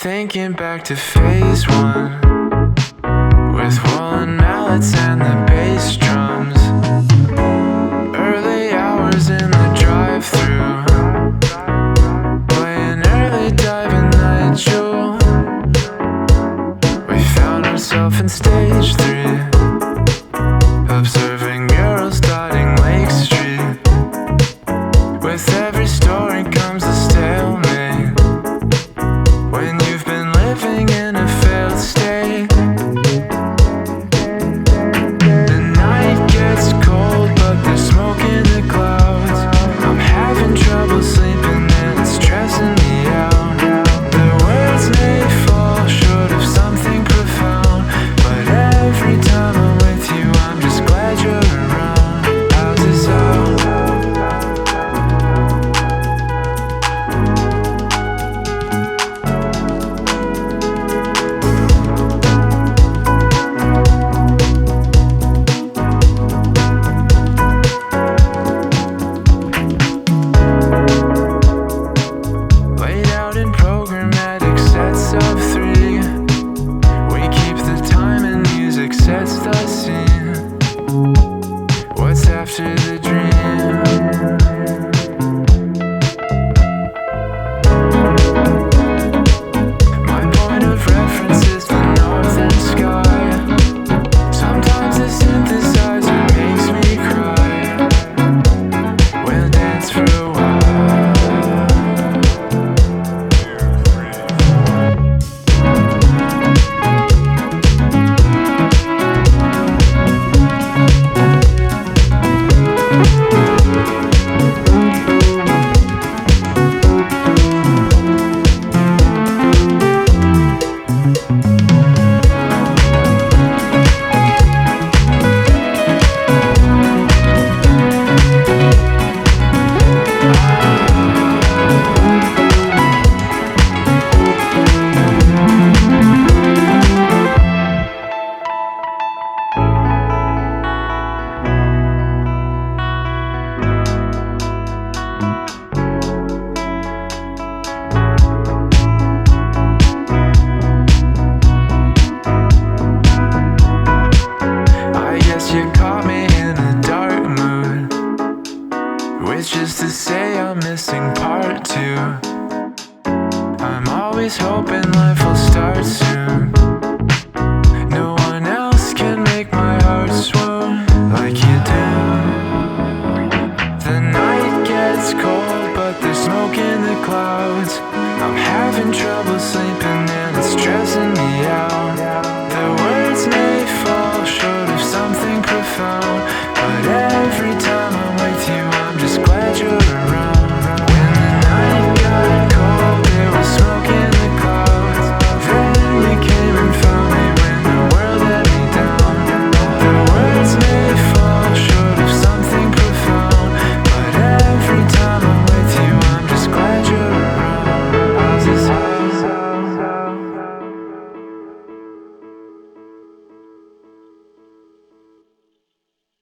Thinking back to phase one with Wallen, mallets and the always hoping life will start soon. No one else can make my heart swoon like you do. The night gets cold, but there's smoke in the clouds. I'm having trouble sleeping, and it's stressing me out.